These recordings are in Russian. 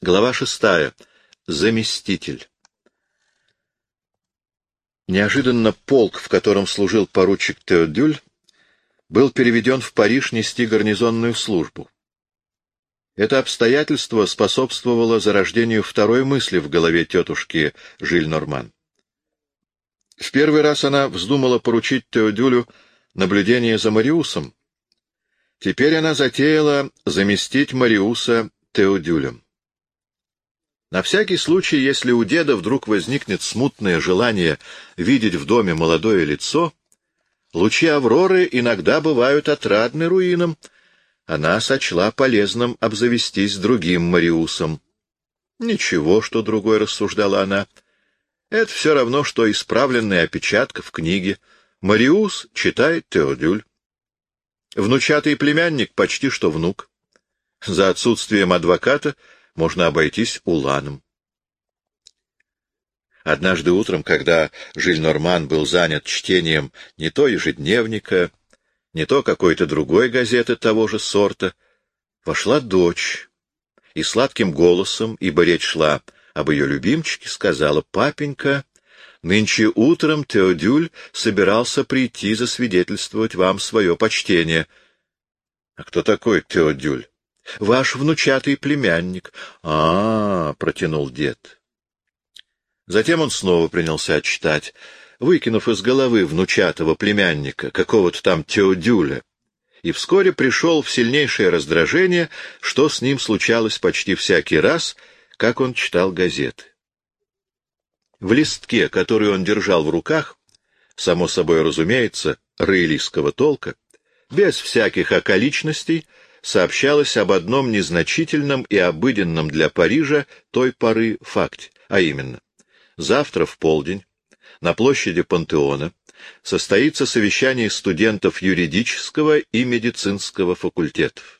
Глава шестая. Заместитель. Неожиданно полк, в котором служил поручик Теодюль, был переведен в Париж нести гарнизонную службу. Это обстоятельство способствовало зарождению второй мысли в голове тетушки Жиль-Норман. В первый раз она вздумала поручить Теодюлю наблюдение за Мариусом. Теперь она затеяла заместить Мариуса Теодюлем. На всякий случай, если у деда вдруг возникнет смутное желание видеть в доме молодое лицо, лучи Авроры иногда бывают отрадны руинам, она сочла полезным обзавестись другим Мариусом. Ничего, что другой, рассуждала она. Это все равно, что исправленная опечатка в книге. Мариус читает Теодюль. Внучатый племянник почти что внук. За отсутствием адвоката — можно обойтись уланом. Однажды утром, когда Жиль-Норман был занят чтением не то ежедневника, не то какой-то другой газеты того же сорта, вошла дочь и сладким голосом, ибо речь шла об ее любимчике, сказала «Папенька, нынче утром Теодюль собирался прийти засвидетельствовать вам свое почтение». «А кто такой Теодюль?» Ваш внучатый племянник. А, -а, -а протянул дед. Затем он снова принялся читать, выкинув из головы внучатого племянника, какого-то там Теодюля, и вскоре пришел в сильнейшее раздражение, что с ним случалось почти всякий раз, как он читал газеты. В листке, который он держал в руках, само собой разумеется, роялистского толка, без всяких околичностей, сообщалось об одном незначительном и обыденном для Парижа той поры факте, а именно, завтра в полдень на площади Пантеона состоится совещание студентов юридического и медицинского факультетов.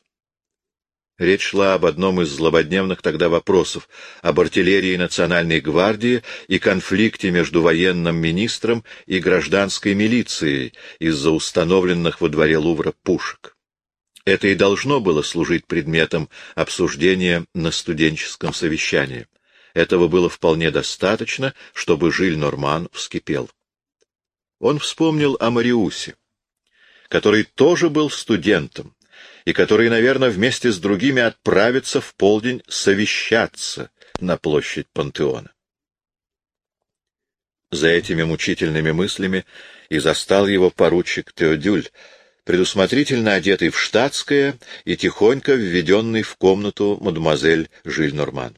Речь шла об одном из злободневных тогда вопросов, об артиллерии Национальной гвардии и конфликте между военным министром и гражданской милицией из-за установленных во дворе Лувра пушек. Это и должно было служить предметом обсуждения на студенческом совещании. Этого было вполне достаточно, чтобы Жиль-Норман вскипел. Он вспомнил о Мариусе, который тоже был студентом, и который, наверное, вместе с другими отправится в полдень совещаться на площадь Пантеона. За этими мучительными мыслями и застал его поручик Теодюль, предусмотрительно одетый в штатское и тихонько введенный в комнату мадемуазель Жиль-Норман.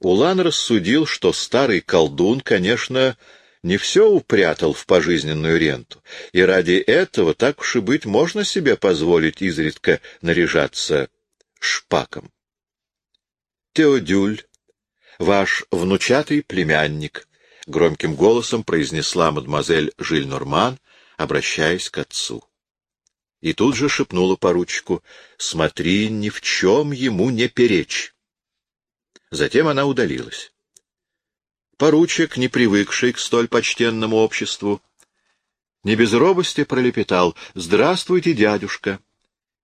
Улан рассудил, что старый колдун, конечно, не все упрятал в пожизненную ренту, и ради этого, так уж и быть, можно себе позволить изредка наряжаться шпаком. Теодюль, ваш внучатый племянник, — громким голосом произнесла мадемуазель Жиль-Норман, обращаясь к отцу и тут же шепнула поручику «Смотри, ни в чем ему не перечь». Затем она удалилась. Поручик, не привыкший к столь почтенному обществу, не без робости пролепетал «Здравствуйте, дядюшка!»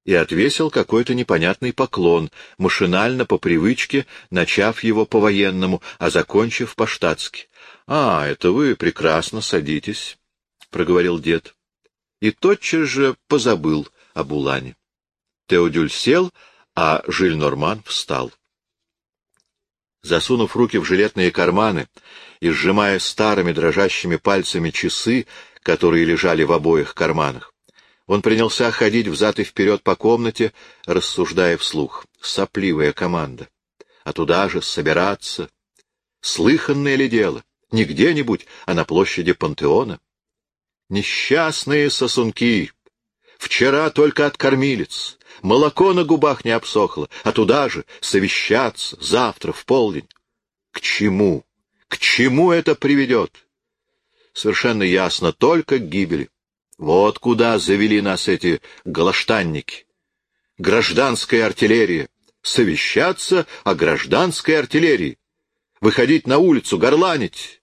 и отвесил какой-то непонятный поклон, машинально по привычке, начав его по-военному, а закончив по-штатски. — А, это вы прекрасно садитесь, — проговорил дед и тотчас же позабыл об Улане. Теодюль сел, а Жиль-Норман встал. Засунув руки в жилетные карманы и сжимая старыми дрожащими пальцами часы, которые лежали в обоих карманах, он принялся ходить взад и вперед по комнате, рассуждая вслух. Сопливая команда. А туда же собираться. Слыханное ли дело? Не где-нибудь, а на площади Пантеона. Несчастные сосунки! Вчера только от кормилец, молоко на губах не обсохло, а туда же совещаться завтра в полдень. К чему? К чему это приведет? Совершенно ясно, только к гибели. Вот куда завели нас эти галаштанники. Гражданская артиллерия. Совещаться о гражданской артиллерии. Выходить на улицу, горланить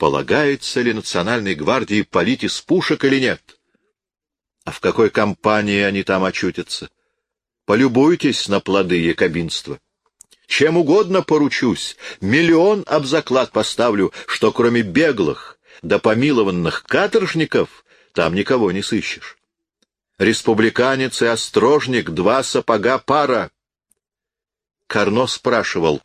полагается ли национальной гвардии палить из пушек или нет. А в какой компании они там очутятся? Полюбуйтесь на плоды якобинства. Чем угодно поручусь, миллион об заклад поставлю, что кроме беглых да помилованных каторжников там никого не сыщешь. Республиканец и острожник — два сапога пара. Карно спрашивал,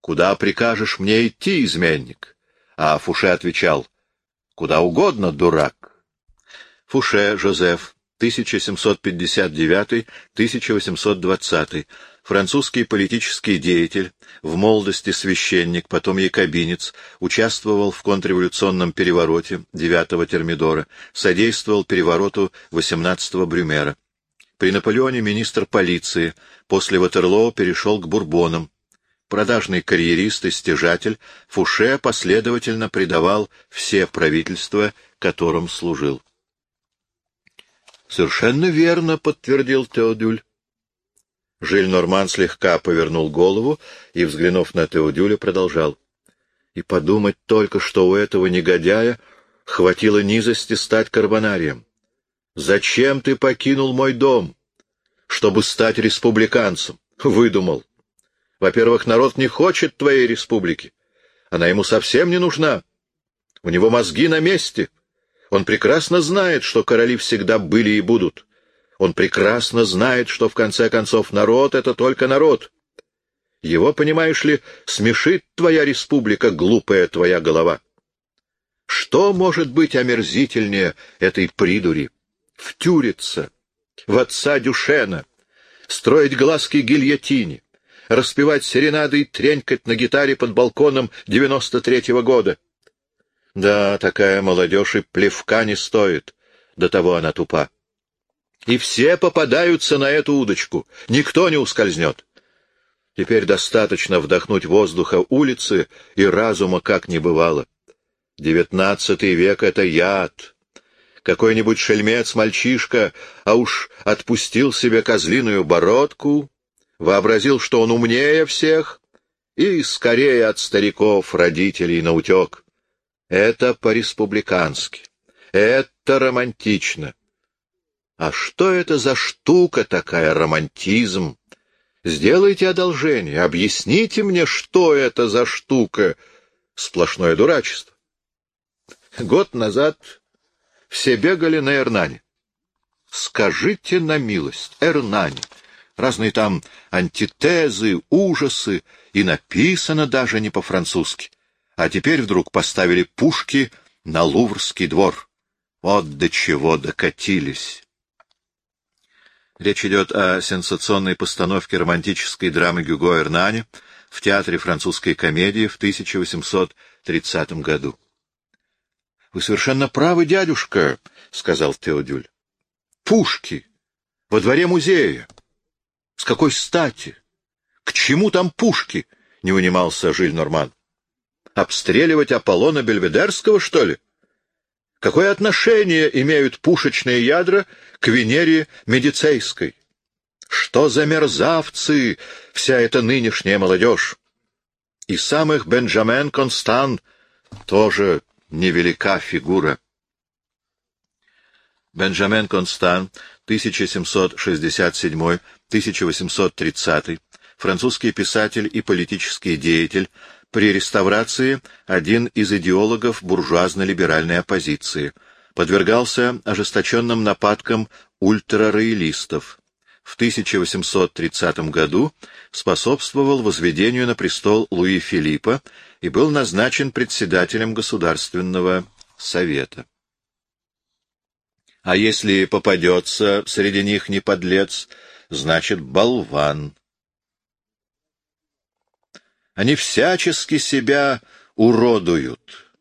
«Куда прикажешь мне идти, изменник?» А Фуше отвечал, «Куда угодно, дурак». Фуше Жозеф, 1759-1820, французский политический деятель, в молодости священник, потом якобинец, участвовал в контрреволюционном перевороте 9-го Термидора, содействовал перевороту 18-го Брюмера. При Наполеоне министр полиции, после Ватерлоо перешел к Бурбонам. Продажный карьерист и стяжатель, Фуше последовательно предавал все правительства, которым служил. Совершенно верно, подтвердил Теодюль. Жиль-Норман слегка повернул голову и, взглянув на Теодюля, продолжал. И подумать только, что у этого негодяя хватило низости стать карбонарием. Зачем ты покинул мой дом? Чтобы стать республиканцем. Выдумал. Во-первых, народ не хочет твоей республики. Она ему совсем не нужна. У него мозги на месте. — он прекрасно знает, что короли всегда были и будут. Он прекрасно знает, что в конце концов народ — это только народ. Его, понимаешь ли, смешит твоя республика, глупая твоя голова. Что может быть омерзительнее этой придури? Втюриться в отца Дюшена, строить глазки гильотине, распевать серенады и тренькать на гитаре под балконом девяносто третьего года. Да, такая молодежь и плевка не стоит. До того она тупа. И все попадаются на эту удочку. Никто не ускользнет. Теперь достаточно вдохнуть воздуха улицы и разума как не бывало. Девятнадцатый век — это яд. Какой-нибудь шельмец-мальчишка, а уж отпустил себе козлиную бородку, вообразил, что он умнее всех, и скорее от стариков, родителей, наутек. Это по-республикански. Это романтично. А что это за штука такая, романтизм? Сделайте одолжение, объясните мне, что это за штука. Сплошное дурачество. Год назад все бегали на Эрнане. Скажите на милость, Эрнане, разные там антитезы, ужасы, и написано даже не по-французски а теперь вдруг поставили пушки на Луврский двор. Вот до чего докатились. Речь идет о сенсационной постановке романтической драмы Гюго Эрнани в Театре французской комедии в 1830 году. — Вы совершенно правы, дядюшка, — сказал Теодюль. — Пушки! Во дворе музея! С какой стати? К чему там пушки? — не унимался Жиль Норман. Обстреливать Аполлона Бельведерского, что ли? Какое отношение имеют пушечные ядра к Венере Медицейской? Что за мерзавцы вся эта нынешняя молодежь? И самых Бенджамен Констан тоже невелика фигура. Бенджамен Констан, 1767-1830, французский писатель и политический деятель, при реставрации один из идеологов буржуазно-либеральной оппозиции. Подвергался ожесточенным нападкам ультрароялистов. В 1830 году способствовал возведению на престол Луи Филиппа и был назначен председателем Государственного совета. А если попадется среди них не подлец, значит болван. Они всячески себя уродуют.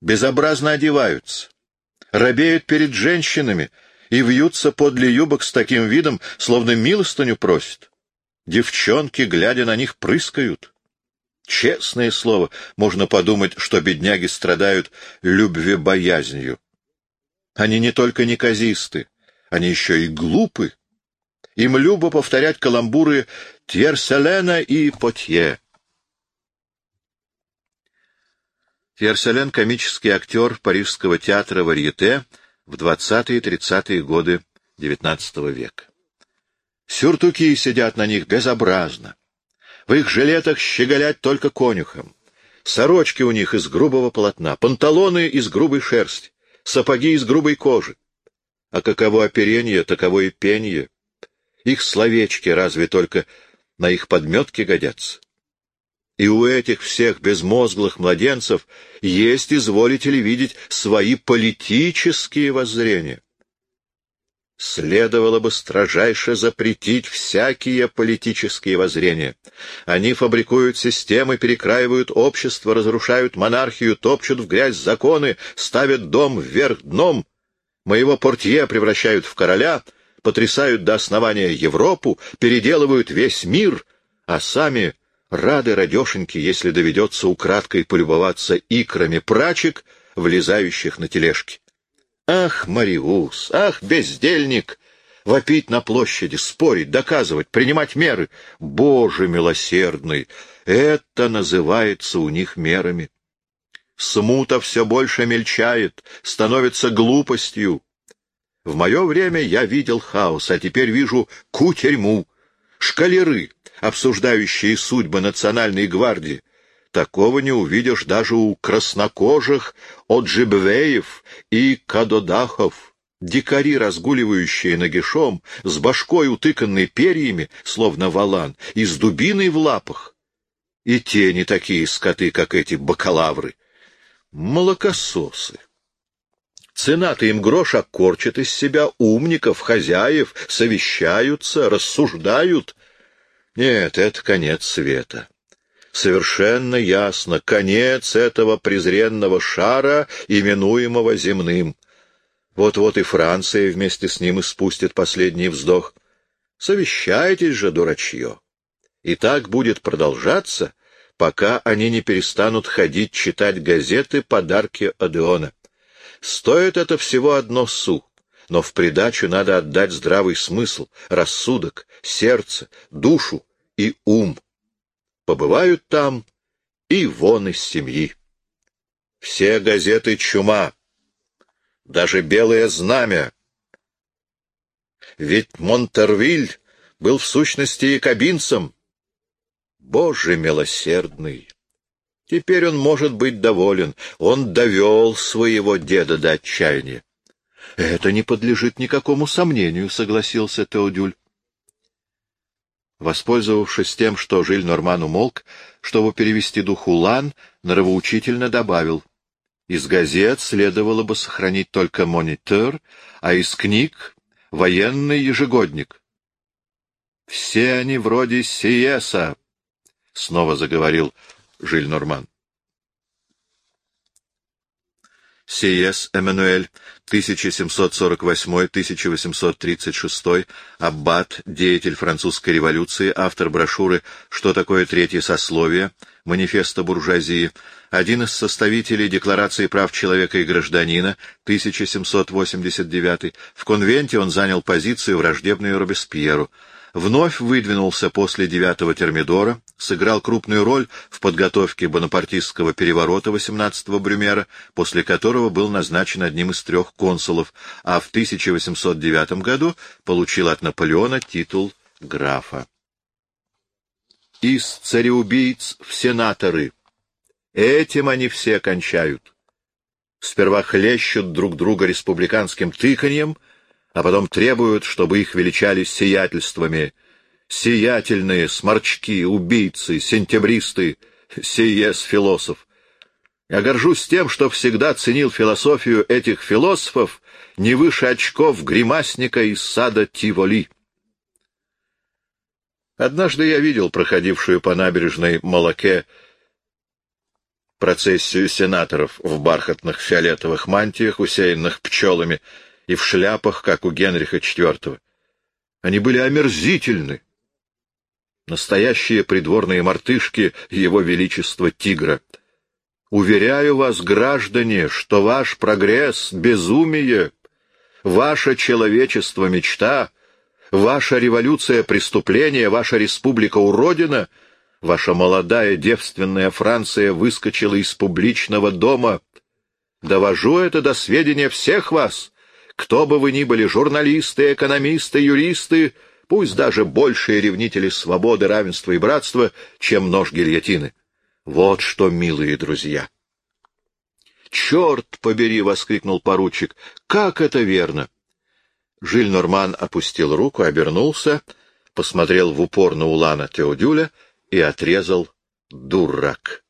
Безобразно одеваются, робеют перед женщинами и вьются подле юбок с таким видом, словно милостыню просят. Девчонки, глядя на них, прыскают. Честное слово, можно подумать, что бедняги страдают любвебоязнью. Они не только неказисты, они еще и глупы. Им любо повторять каламбуры Тьерселена и Потье. Тьерселен — комический актер Парижского театра Варьете в 20-30-е годы XIX века. Сюртуки сидят на них безобразно. В их жилетах щеголять только конюхом. Сорочки у них из грубого полотна, панталоны из грубой шерсти, сапоги из грубой кожи. А каково оперение, таково и пенье. Их словечки разве только на их подметки годятся. И у этих всех безмозглых младенцев есть, изволите ли видеть, свои политические воззрения. Следовало бы строжайше запретить всякие политические воззрения. Они фабрикуют системы, перекраивают общество, разрушают монархию, топчут в грязь законы, ставят дом вверх дном. Моего портье превращают в короля, потрясают до основания Европу, переделывают весь мир, а сами рады радешеньки, если доведется украдкой полюбоваться икрами прачек, влезающих на тележки. Ах, Мариус, ах, бездельник! Вопить на площади, спорить, доказывать, принимать меры. Боже милосердный! Это называется у них мерами. Смута все больше мельчает, становится глупостью. В мое время я видел хаос, а теперь вижу кутерьму, шкалеры, обсуждающие судьбы национальной гвардии, Такого не увидишь даже у краснокожих Оджибвеев и Кадодахов. Дикари, разгуливающие нагишом, с башкой утыканной перьями, словно валан, и с дубиной в лапах. И те не такие скоты, как эти бакалавры. Молокососы. Цена-то им грош окорчит из себя умников, хозяев, совещаются, рассуждают. Нет, это конец света совершенно ясно конец этого презренного шара, именуемого земным. Вот-вот и Франция вместе с ним испустит последний вздох. Совещайтесь же, дурачье. И так будет продолжаться, пока они не перестанут ходить читать газеты подарки Одеона. Стоит это всего одно су, но в придачу надо отдать здравый смысл, рассудок, сердце, душу и ум побывают там и вон из семьи. Все газеты чума, даже белое знамя. Ведь Монтервиль был в сущности якобинцем. Боже милосердный! Теперь он может быть доволен. Он довел своего деда до отчаяния. — Это не подлежит никакому сомнению, — согласился Теодюль. Воспользовавшись тем, что Жиль Норман умолк, чтобы перевести дух Улан, нравоучительно добавил. Из газет следовало бы сохранить только «Монитор», а из книг — военный ежегодник. «Все они вроде Сиеса», — снова заговорил Жиль Норман. Сиес Эммануэль, 1748-1836, аббат, деятель французской революции, автор брошюры «Что такое третье сословие», манифеста буржуазии, один из составителей Декларации прав человека и гражданина, 1789, в конвенте он занял позицию, враждебную Робеспьеру, вновь выдвинулся после девятого термидора, сыграл крупную роль в подготовке бонапартистского переворота 18-го Брюмера, после которого был назначен одним из трех консулов, а в 1809 году получил от Наполеона титул графа. Из цареубийц в сенаторы. Этим они все кончают. Сперва хлещут друг друга республиканским тыканьем — а потом требуют, чтобы их величали сиятельствами. Сиятельные, сморчки, убийцы, сентябристы, сиес философ. Я горжусь тем, что всегда ценил философию этих философов не выше очков гримасника из сада Тиволи. Однажды я видел проходившую по набережной Молоке процессию сенаторов в бархатных фиолетовых мантиях, усеянных пчелами, и в шляпах, как у Генриха IV. Они были омерзительны. Настоящие придворные мартышки Его Величества Тигра. Уверяю вас, граждане, что ваш прогресс — безумие, ваше человечество — мечта, ваша революция — преступление, ваша республика — уродина, ваша молодая девственная Франция выскочила из публичного дома. Довожу это до сведения всех вас — кто бы вы ни были, журналисты, экономисты, юристы, пусть даже большие ревнители свободы, равенства и братства, чем нож гильотины. Вот что, милые друзья! «Черт побери!» — воскликнул поручик. «Как это верно!» Жиль Норман опустил руку, обернулся, посмотрел в упор на Улана Теодюля и отрезал «Дурак!»